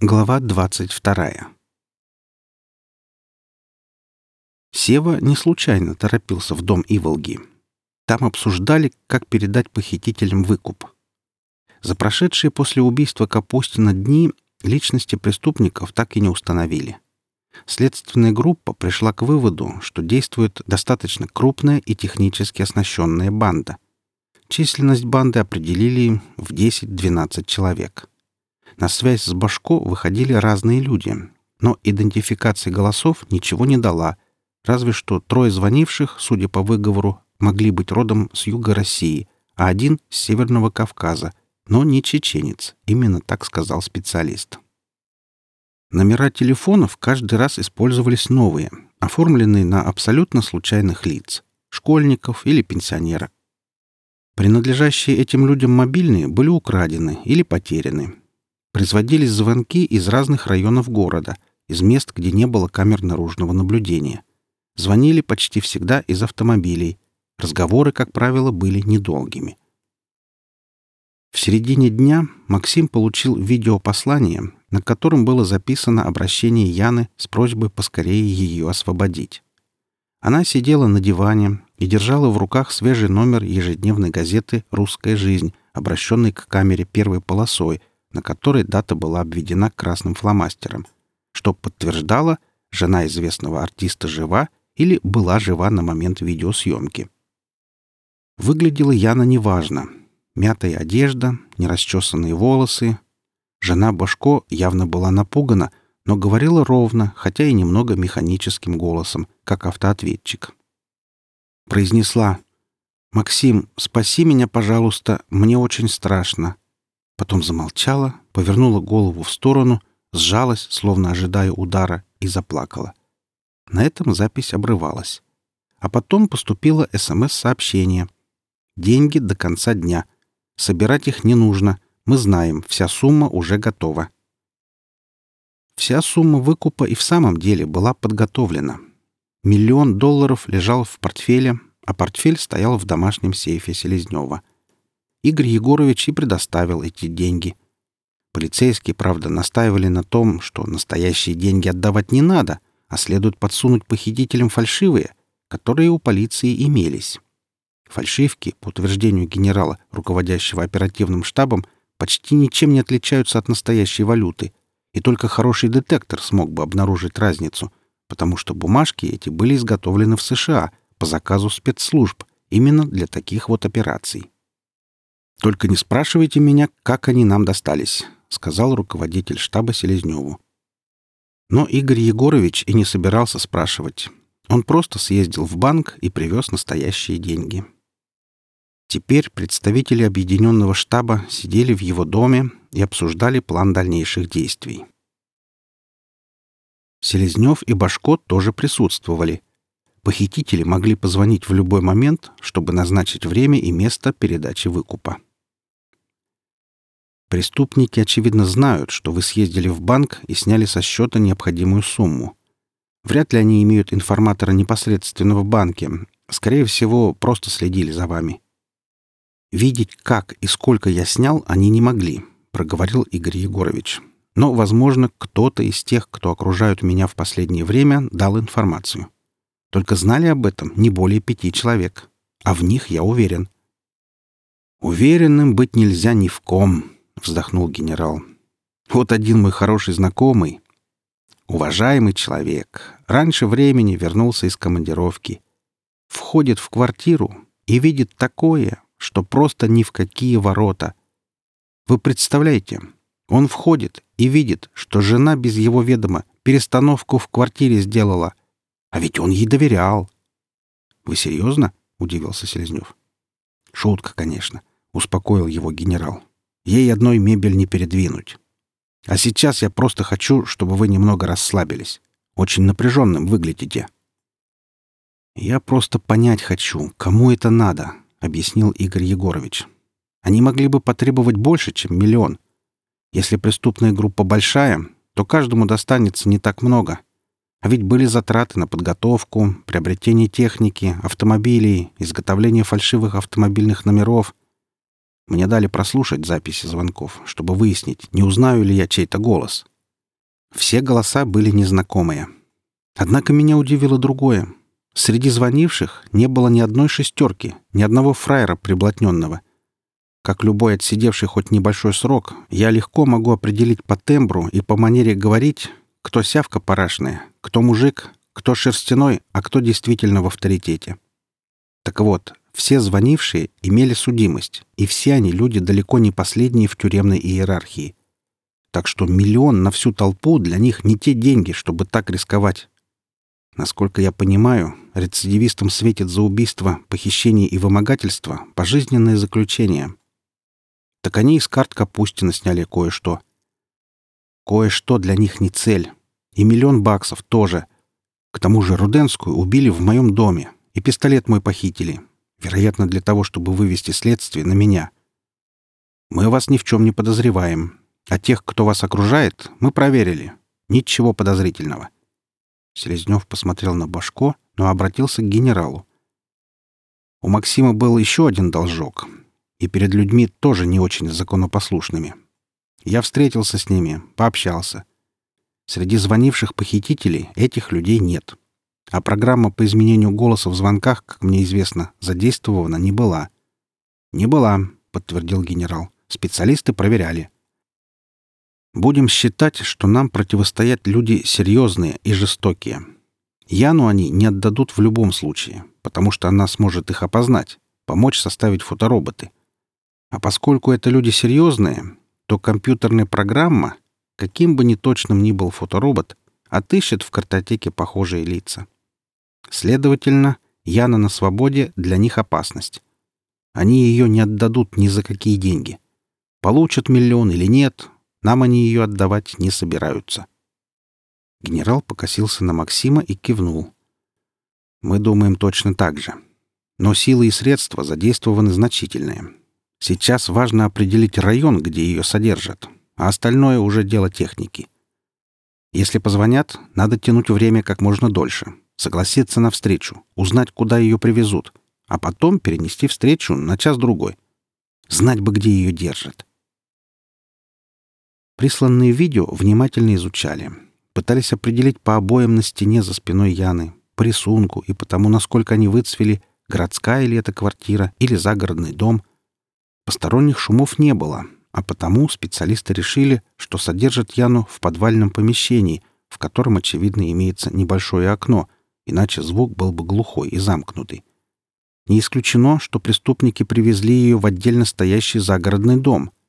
Глава двадцать вторая Сева не случайно торопился в дом Иволги. Там обсуждали, как передать похитителям выкуп. За прошедшие после убийства Капустина дни личности преступников так и не установили. Следственная группа пришла к выводу, что действует достаточно крупная и технически оснащенная банда. Численность банды определили в 10-12 человек. На связь с Башко выходили разные люди, но идентификация голосов ничего не дала, разве что трое звонивших, судя по выговору, могли быть родом с юга России, а один — с Северного Кавказа, но не чеченец, именно так сказал специалист. Номера телефонов каждый раз использовались новые, оформленные на абсолютно случайных лиц — школьников или пенсионеров. Принадлежащие этим людям мобильные были украдены или потеряны. Производились звонки из разных районов города, из мест, где не было камер наружного наблюдения. Звонили почти всегда из автомобилей. Разговоры, как правило, были недолгими. В середине дня Максим получил видеопослание, на котором было записано обращение Яны с просьбой поскорее ее освободить. Она сидела на диване и держала в руках свежий номер ежедневной газеты «Русская жизнь», обращенной к камере первой полосой, на которой дата была обведена красным фломастером, что подтверждало, жена известного артиста жива или была жива на момент видеосъемки. Выглядела Яна неважно. Мятая одежда, нерасчесанные волосы, Жена Башко явно была напугана, но говорила ровно, хотя и немного механическим голосом, как автоответчик. Произнесла «Максим, спаси меня, пожалуйста, мне очень страшно». Потом замолчала, повернула голову в сторону, сжалась, словно ожидая удара, и заплакала. На этом запись обрывалась. А потом поступило СМС-сообщение. «Деньги до конца дня. Собирать их не нужно. Мы знаем, вся сумма уже готова. Вся сумма выкупа и в самом деле была подготовлена. Миллион долларов лежал в портфеле, а портфель стоял в домашнем сейфе Селезнева. Игорь Егорович и предоставил эти деньги. Полицейские, правда, настаивали на том, что настоящие деньги отдавать не надо, а следует подсунуть похитителям фальшивые, которые у полиции имелись. Фальшивки, по утверждению генерала, руководящего оперативным штабом, почти ничем не отличаются от настоящей валюты, и только хороший детектор смог бы обнаружить разницу, потому что бумажки эти были изготовлены в США по заказу спецслужб именно для таких вот операций. «Только не спрашивайте меня, как они нам достались», — сказал руководитель штаба Селезневу. Но Игорь Егорович и не собирался спрашивать. Он просто съездил в банк и привез настоящие деньги. Теперь представители объединенного штаба сидели в его доме и обсуждали план дальнейших действий. Селезнев и Башко тоже присутствовали. Похитители могли позвонить в любой момент, чтобы назначить время и место передачи выкупа. Преступники, очевидно, знают, что вы съездили в банк и сняли со счета необходимую сумму. Вряд ли они имеют информатора непосредственно в банке. Скорее всего, просто следили за вами. Видеть, как и сколько я снял, они не могли, проговорил Игорь Егорович. Но, возможно, кто-то из тех, кто окружают меня в последнее время, дал информацию. Только знали об этом не более пяти человек. А в них я уверен. «Уверенным быть нельзя ни в ком», — вздохнул генерал. «Вот один мой хороший знакомый, уважаемый человек, раньше времени вернулся из командировки, входит в квартиру и видит такое, что просто ни в какие ворота. Вы представляете, он входит и видит, что жена без его ведома перестановку в квартире сделала. А ведь он ей доверял. «Вы серьезно?» — удивился Селезнев. «Шутка, конечно», — успокоил его генерал. «Ей одной мебель не передвинуть. А сейчас я просто хочу, чтобы вы немного расслабились. Очень напряженным выглядите». «Я просто понять хочу, кому это надо», объяснил Игорь Егорович. Они могли бы потребовать больше, чем миллион. Если преступная группа большая, то каждому достанется не так много. А ведь были затраты на подготовку, приобретение техники, автомобилей, изготовление фальшивых автомобильных номеров. Мне дали прослушать записи звонков, чтобы выяснить, не узнаю ли я чей-то голос. Все голоса были незнакомые. Однако меня удивило другое. Среди звонивших не было ни одной шестерки, ни одного фраера приблотненного. Как любой отсидевший хоть небольшой срок, я легко могу определить по тембру и по манере говорить, кто сявка парашная, кто мужик, кто шерстяной, а кто действительно в авторитете. Так вот, все звонившие имели судимость, и все они люди далеко не последние в тюремной иерархии. Так что миллион на всю толпу для них не те деньги, чтобы так рисковать. Насколько я понимаю, рецидивистам светит за убийство, похищение и вымогательство пожизненное заключение. Так они из карт Капустина сняли кое-что. Кое-что для них не цель. И миллион баксов тоже. К тому же Руденскую убили в моем доме, и пистолет мой похитили. Вероятно, для того, чтобы вывести следствие на меня. Мы вас ни в чем не подозреваем. А тех, кто вас окружает, мы проверили. Ничего подозрительного. Селезнев посмотрел на Башко, но обратился к генералу. У Максима был еще один должок, и перед людьми тоже не очень законопослушными. Я встретился с ними, пообщался. Среди звонивших похитителей этих людей нет. А программа по изменению голоса в звонках, как мне известно, задействована не была. «Не была», — подтвердил генерал. «Специалисты проверяли. Будем считать, что нам противостоят люди серьезные и жестокие. Яну они не отдадут в любом случае, потому что она сможет их опознать, помочь составить фотороботы. А поскольку это люди серьезные, то компьютерная программа, каким бы ни точным ни был фоторобот, отыщет в картотеке похожие лица. Следовательно, Яна на свободе для них опасность. Они ее не отдадут ни за какие деньги. Получат миллион или нет, нам они ее отдавать не собираются. Генерал покосился на Максима и кивнул. Мы думаем точно так же. Но силы и средства задействованы значительные. Сейчас важно определить район, где ее содержат, а остальное уже дело техники. Если позвонят, надо тянуть время как можно дольше, согласиться на встречу, узнать, куда ее привезут, а потом перенести встречу на час-другой. Знать бы, где ее держат. Присланные видео внимательно изучали. Пытались определить по обоям на стене за спиной Яны, по рисунку и по тому, насколько они выцвели, городская ли это квартира или загородный дом. Посторонних шумов не было, а потому специалисты решили, что содержат Яну в подвальном помещении, в котором, очевидно, имеется небольшое окно, иначе звук был бы глухой и замкнутый. Не исключено, что преступники привезли ее в отдельно стоящий загородный дом —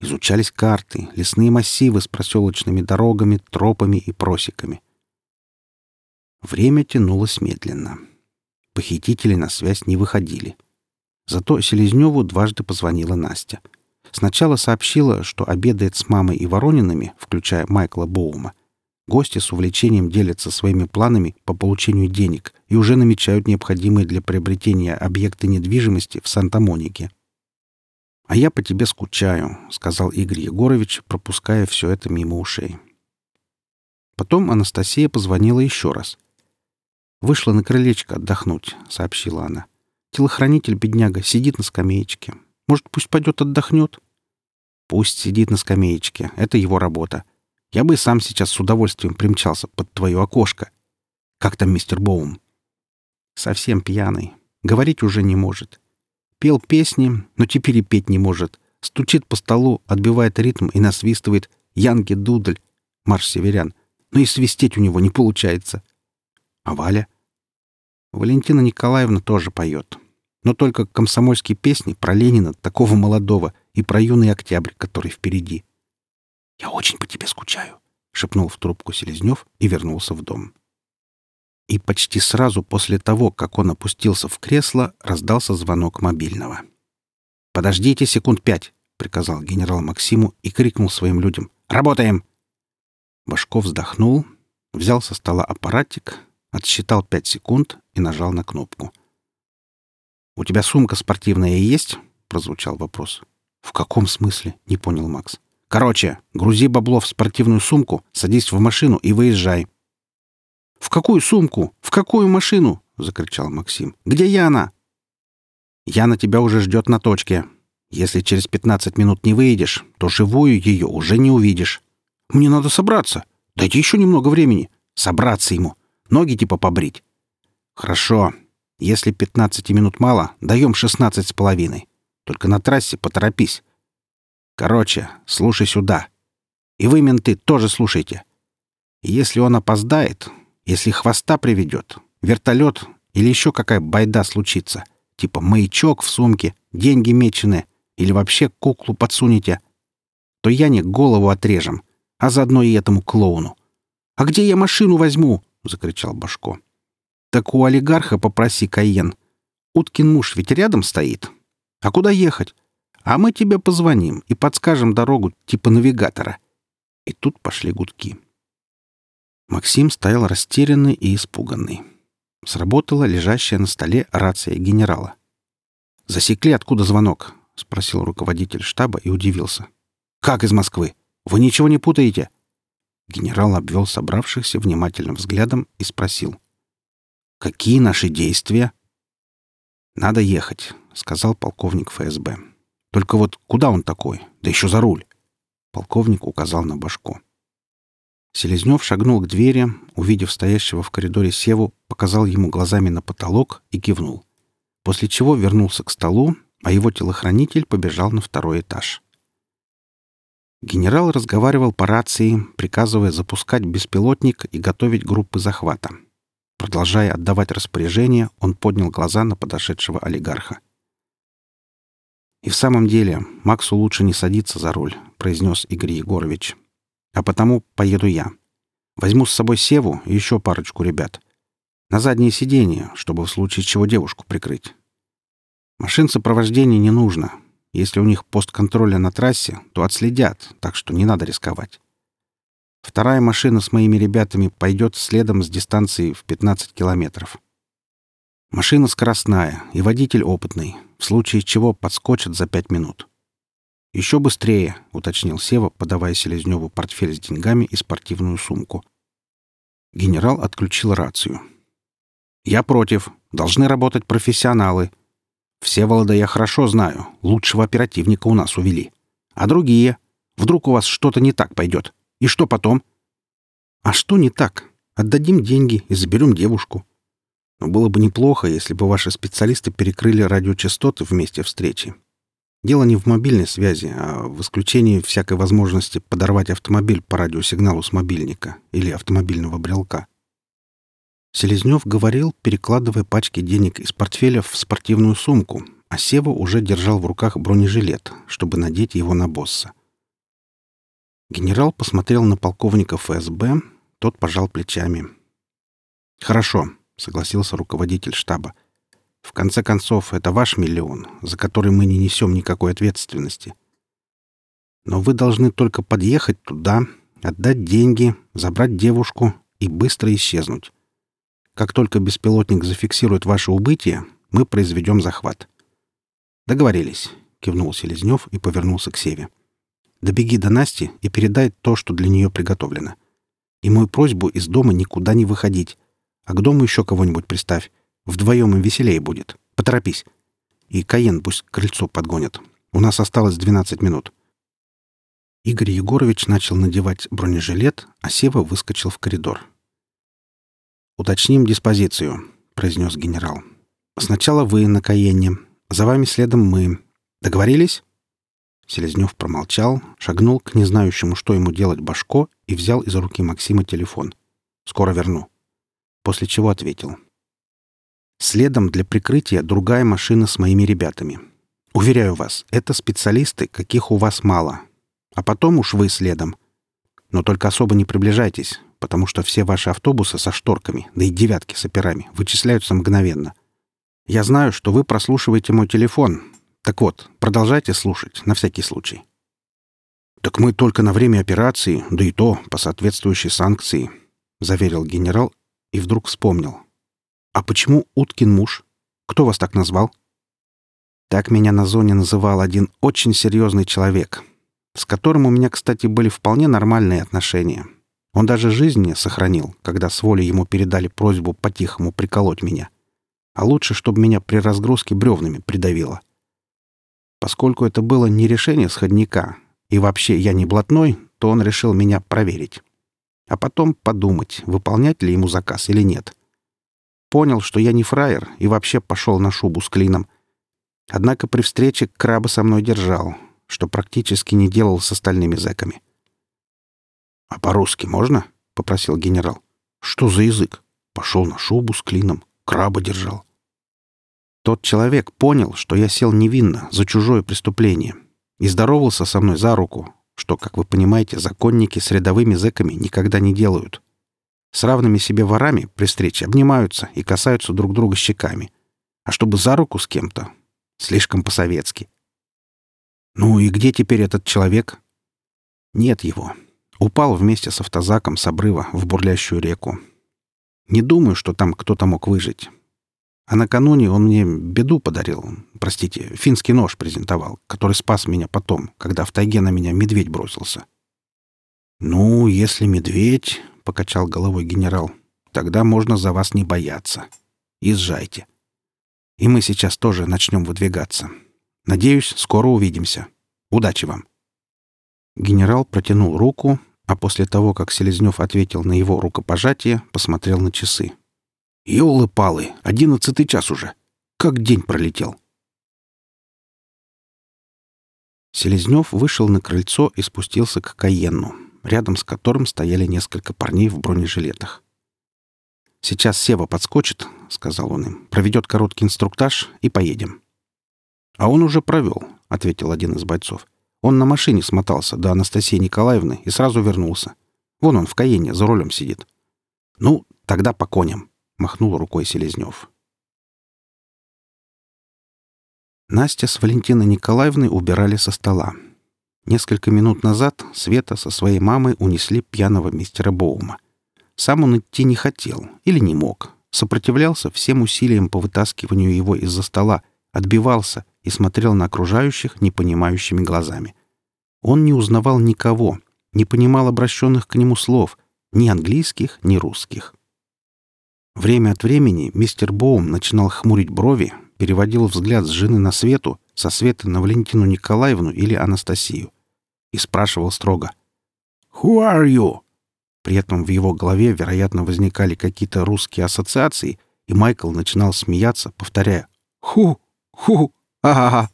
Изучались карты, лесные массивы с проселочными дорогами, тропами и просеками. Время тянулось медленно. Похитители на связь не выходили. Зато Селезневу дважды позвонила Настя. Сначала сообщила, что обедает с мамой и Воронинами, включая Майкла Боума. Гости с увлечением делятся своими планами по получению денег и уже намечают необходимые для приобретения объекты недвижимости в Санта-Монике. «А я по тебе скучаю», — сказал Игорь Егорович, пропуская все это мимо ушей. Потом Анастасия позвонила еще раз. «Вышла на крылечко отдохнуть», — сообщила она. «Телохранитель, бедняга, сидит на скамеечке. Может, пусть пойдет отдохнет?» «Пусть сидит на скамеечке. Это его работа. Я бы сам сейчас с удовольствием примчался под твое окошко. Как там мистер Боум?» «Совсем пьяный. Говорить уже не может. Пел песни, но теперь и петь не может. Стучит по столу, отбивает ритм и насвистывает «Янки Дудль», марш северян. Но и свистеть у него не получается. А Валя? Валентина Николаевна тоже поет. Но только комсомольские песни про Ленина, такого молодого, и про юный октябрь, который впереди. «Я очень по тебе скучаю», — шепнул в трубку Селезнев и вернулся в дом. И почти сразу после того, как он опустился в кресло, раздался звонок мобильного. «Подождите секунд пять», — приказал генерал Максиму и крикнул своим людям. «Работаем!» Башков вздохнул, взял со стола аппаратик, отсчитал пять секунд и нажал на кнопку. «У тебя сумка спортивная есть?» — прозвучал вопрос. «В каком смысле?» — не понял Макс. «Короче, грузи бабло в спортивную сумку, садись в машину и выезжай. «В какую сумку? В какую машину?» — закричал Максим. «Где Яна?» «Яна тебя уже ждет на точке. Если через пятнадцать минут не выйдешь, то живую ее уже не увидишь. Мне надо собраться. Дайте еще немного времени. Собраться ему. Ноги типа побрить. Хорошо. Если 15 минут мало, даем 16 с половиной. Только на трассе поторопись. Короче, слушай сюда. И вы, менты, тоже слушайте. Если он опоздает, если хвоста приведет, вертолет или еще какая байда случится, типа маячок в сумке, деньги мечены или вообще куклу подсунете, то я не голову отрежем, а заодно и этому клоуну. «А где я машину возьму?» — закричал Башко. «Так у олигарха попроси, Каен. Уткин муж ведь рядом стоит. А куда ехать? А мы тебе позвоним и подскажем дорогу типа навигатора». И тут пошли гудки. Максим стоял растерянный и испуганный. Сработала лежащая на столе рация генерала. «Засекли, откуда звонок?» — спросил руководитель штаба и удивился. «Как из Москвы? Вы ничего не путаете?» Генерал обвел собравшихся внимательным взглядом и спросил. «Какие наши действия?» «Надо ехать», — сказал полковник ФСБ. «Только вот куда он такой? Да еще за руль!» Полковник указал на башку. Селезнев шагнул к двери, увидев стоящего в коридоре Севу, показал ему глазами на потолок и кивнул. После чего вернулся к столу, а его телохранитель побежал на второй этаж. Генерал разговаривал по рации, приказывая запускать беспилотник и готовить группы захвата. Продолжая отдавать распоряжения, он поднял глаза на подошедшего олигарха. «И в самом деле, Максу лучше не садиться за руль», — произнес Игорь Егорович. «А потому поеду я. Возьму с собой Севу и еще парочку ребят. На заднее сиденье, чтобы в случае чего девушку прикрыть. Машин сопровождения не нужно, если у них пост контроля на трассе, то отследят, так что не надо рисковать. Вторая машина с моими ребятами пойдет следом с дистанции в 15 километров. Машина скоростная и водитель опытный, в случае чего подскочит за пять минут. «Еще быстрее», — уточнил Сева, подавая Селезневу портфель с деньгами и спортивную сумку. Генерал отключил рацию. «Я против. Должны работать профессионалы», Всеволода я хорошо знаю. Лучшего оперативника у нас увели. А другие? Вдруг у вас что-то не так пойдет? И что потом? А что не так? Отдадим деньги и заберем девушку. Но было бы неплохо, если бы ваши специалисты перекрыли радиочастоты в месте встречи. Дело не в мобильной связи, а в исключении всякой возможности подорвать автомобиль по радиосигналу с мобильника или автомобильного брелка. Селезнев говорил, перекладывая пачки денег из портфеля в спортивную сумку, а Сева уже держал в руках бронежилет, чтобы надеть его на босса. Генерал посмотрел на полковника ФСБ, тот пожал плечами. «Хорошо», — согласился руководитель штаба. «В конце концов, это ваш миллион, за который мы не несем никакой ответственности. Но вы должны только подъехать туда, отдать деньги, забрать девушку и быстро исчезнуть. Как только беспилотник зафиксирует ваше убытие, мы произведем захват. Договорились, кивнул Селезнев и повернулся к Севе. Добеги до Насти и передай то, что для нее приготовлено. И мою просьбу из дома никуда не выходить. А к дому еще кого-нибудь приставь. Вдвоем им веселее будет. Поторопись. И Каен пусть к крыльцу подгонят. У нас осталось 12 минут. Игорь Егорович начал надевать бронежилет, а Сева выскочил в коридор. «Уточним диспозицию», — произнес генерал. «Сначала вы на Каенне, за вами следом мы. Договорились?» Селезнев промолчал, шагнул к незнающему, что ему делать Башко, и взял из руки Максима телефон. «Скоро верну». После чего ответил. «Следом для прикрытия другая машина с моими ребятами. Уверяю вас, это специалисты, каких у вас мало. А потом уж вы следом. Но только особо не приближайтесь, потому что все ваши автобусы со шторками, да и девятки с операми, вычисляются мгновенно. Я знаю, что вы прослушиваете мой телефон. Так вот, продолжайте слушать, на всякий случай. «Так мы только на время операции, да и то по соответствующей санкции», — заверил генерал и вдруг вспомнил. «А почему Уткин муж? Кто вас так назвал?» Так меня на зоне называл один очень серьезный человек, с которым у меня, кстати, были вполне нормальные отношения. Он даже жизнь мне сохранил, когда с воли ему передали просьбу по-тихому приколоть меня. А лучше, чтобы меня при разгрузке бревнами придавило. Поскольку это было не решение сходника, и вообще я не блатной, то он решил меня проверить. а потом подумать, выполнять ли ему заказ или нет. Понял, что я не фраер, и вообще пошел на шубу с клином. Однако при встрече краба со мной держал, что практически не делал с остальными зэками. «А по-русски можно?» — попросил генерал. «Что за язык? Пошел на шубу с клином, краба держал». Тот человек понял, что я сел невинно, за чужое преступление, и здоровался со мной за руку, что, как вы понимаете, законники с рядовыми зэками никогда не делают. С равными себе ворами при встрече обнимаются и касаются друг друга щеками. А чтобы за руку с кем-то — слишком по-советски. Ну и где теперь этот человек? Нет его. Упал вместе с автозаком с обрыва в бурлящую реку. Не думаю, что там кто-то мог выжить. А накануне он мне беду подарил. Простите, финский нож презентовал, который спас меня потом, когда в тайге на меня медведь бросился. «Ну, если медведь...» — покачал головой генерал. «Тогда можно за вас не бояться. Езжайте. И мы сейчас тоже начнем выдвигаться. Надеюсь, скоро увидимся. Удачи вам!» Генерал протянул руку, а после того, как Селезнев ответил на его рукопожатие, посмотрел на часы. Ёлы-палы, одиннадцатый час уже. Как день пролетел. Селезнев вышел на крыльцо и спустился к Каенну, рядом с которым стояли несколько парней в бронежилетах. «Сейчас Сева подскочит», — сказал он им, — «проведет короткий инструктаж и поедем». «А он уже провел», — ответил один из бойцов. «Он на машине смотался до Анастасии Николаевны и сразу вернулся. Вон он в Каене за рулем сидит». «Ну, тогда по коням». — махнул рукой Селезнев. Настя с Валентиной Николаевной убирали со стола. Несколько минут назад Света со своей мамой унесли пьяного мистера Боума. Сам он идти не хотел или не мог. Сопротивлялся всем усилиям по вытаскиванию его из-за стола, отбивался и смотрел на окружающих непонимающими глазами. Он не узнавал никого, не понимал обращенных к нему слов, ни английских, ни русских. Время от времени мистер Боум начинал хмурить брови, переводил взгляд с жены на Свету, со Светы на Валентину Николаевну или Анастасию и спрашивал строго «Who are you?» При этом в его голове, вероятно, возникали какие-то русские ассоциации, и Майкл начинал смеяться, повторяя «Ху! Ху! Ага!»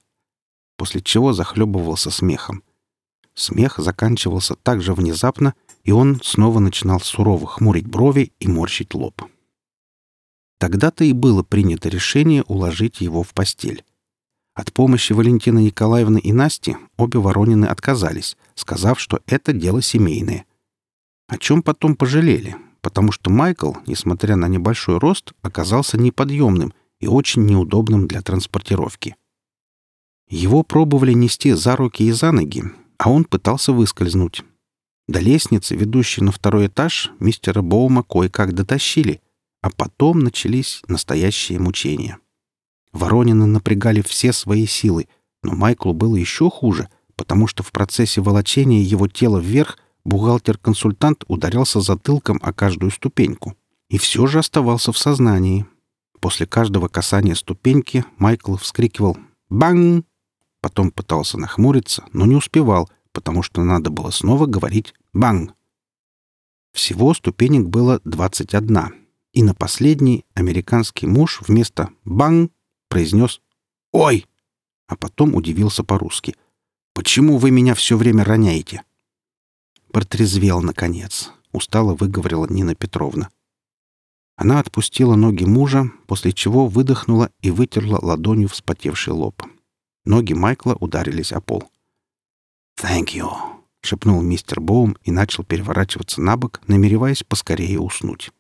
после чего захлебывался смехом. Смех заканчивался так же внезапно, и он снова начинал сурово хмурить брови и морщить лоб. Тогда-то и было принято решение уложить его в постель. От помощи Валентины Николаевны и Насти обе Воронины отказались, сказав, что это дело семейное. О чем потом пожалели, потому что Майкл, несмотря на небольшой рост, оказался неподъемным и очень неудобным для транспортировки. Его пробовали нести за руки и за ноги, а он пытался выскользнуть. До лестницы, ведущей на второй этаж, мистера Боума кое-как дотащили — а потом начались настоящие мучения. Воронины напрягали все свои силы, но Майклу было еще хуже, потому что в процессе волочения его тела вверх бухгалтер-консультант ударялся затылком о каждую ступеньку и все же оставался в сознании. После каждого касания ступеньки Майкл вскрикивал «Бang!», потом пытался нахмуриться, но не успевал, потому что надо было снова говорить «Бang!». Всего ступенек было 21, и на последний американский муж вместо «бang» произнес «Ой!», а потом удивился по-русски. «Почему вы меня все время роняете?» Протрезвел, наконец. Устало выговорила Нина Петровна. Она отпустила ноги мужа, после чего выдохнула и вытерла ладонью вспотевший лоб. Ноги Майкла ударились о пол. «Thank you», — шепнул мистер Боум и начал переворачиваться на бок, намереваясь поскорее уснуть.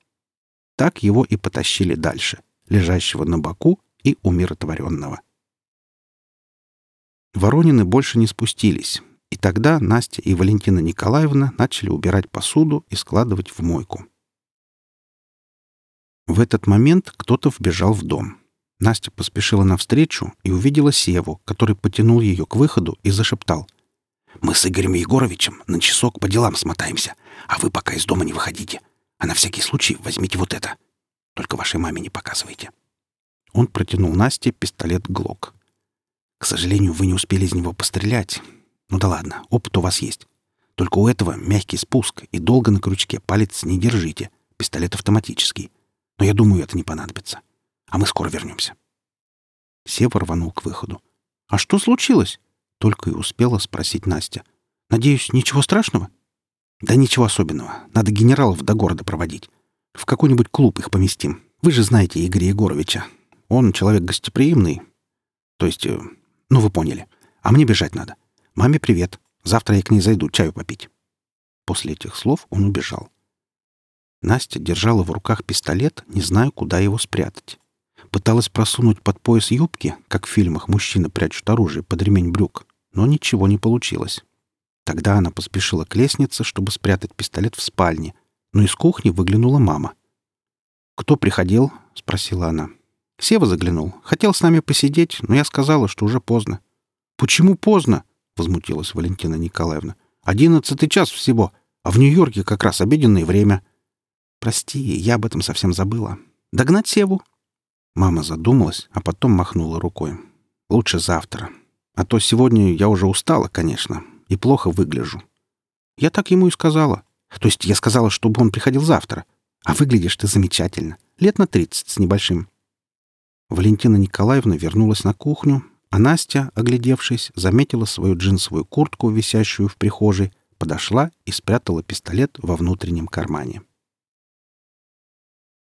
Так его и потащили дальше, лежащего на боку и умиротворенного. Воронины больше не спустились, и тогда Настя и Валентина Николаевна начали убирать посуду и складывать в мойку. В этот момент кто-то вбежал в дом. Настя поспешила навстречу и увидела Севу, который потянул ее к выходу и зашептал. «Мы с Игорем Егоровичем на часок по делам смотаемся, а вы пока из дома не выходите. А на всякий случай возьмите вот это. Только вашей маме не показывайте». Он протянул Насте пистолет «Глок». «К сожалению, вы не успели из него пострелять. Ну да ладно, опыт у вас есть. Только у этого мягкий спуск, и долго на крючке палец не держите. Пистолет автоматический. Но я думаю, это не понадобится. А мы скоро вернемся. Сева рванул к выходу. «А что случилось?» — только и успела спросить Настя. «Надеюсь, ничего страшного?» «Да ничего особенного. Надо генералов до города проводить. В какой-нибудь клуб их поместим. Вы же знаете Игоря Егоровича. Он человек гостеприимный. То есть, э, ну, вы поняли. А мне бежать надо. Маме привет. Завтра я к ней зайду чаю попить». После этих слов он убежал. Настя держала в руках пистолет, не зная, куда его спрятать. Пыталась просунуть под пояс юбки, как в фильмах мужчины прячут оружие под ремень брюк, но ничего не получилось. Тогда она поспешила к лестнице, чтобы спрятать пистолет в спальне, но из кухни выглянула мама. «Кто приходил?» — спросила она. «Сева заглянул. Хотел с нами посидеть, но я сказала, что уже поздно». «Почему поздно?» — возмутилась Валентина Николаевна. «Одиннадцатый час всего, а в Нью-Йорке как раз обеденное время». «Прости, я об этом совсем забыла. Догнать Севу?» Мама задумалась, а потом махнула рукой. «Лучше завтра. А то сегодня я уже устала, конечно, и плохо выгляжу». Я так ему и сказала. То есть я сказала, чтобы он приходил завтра. А выглядишь ты замечательно. Лет на тридцать с небольшим. Валентина Николаевна вернулась на кухню, а Настя, оглядевшись, заметила свою джинсовую куртку, висящую в прихожей, подошла и спрятала пистолет во внутреннем кармане.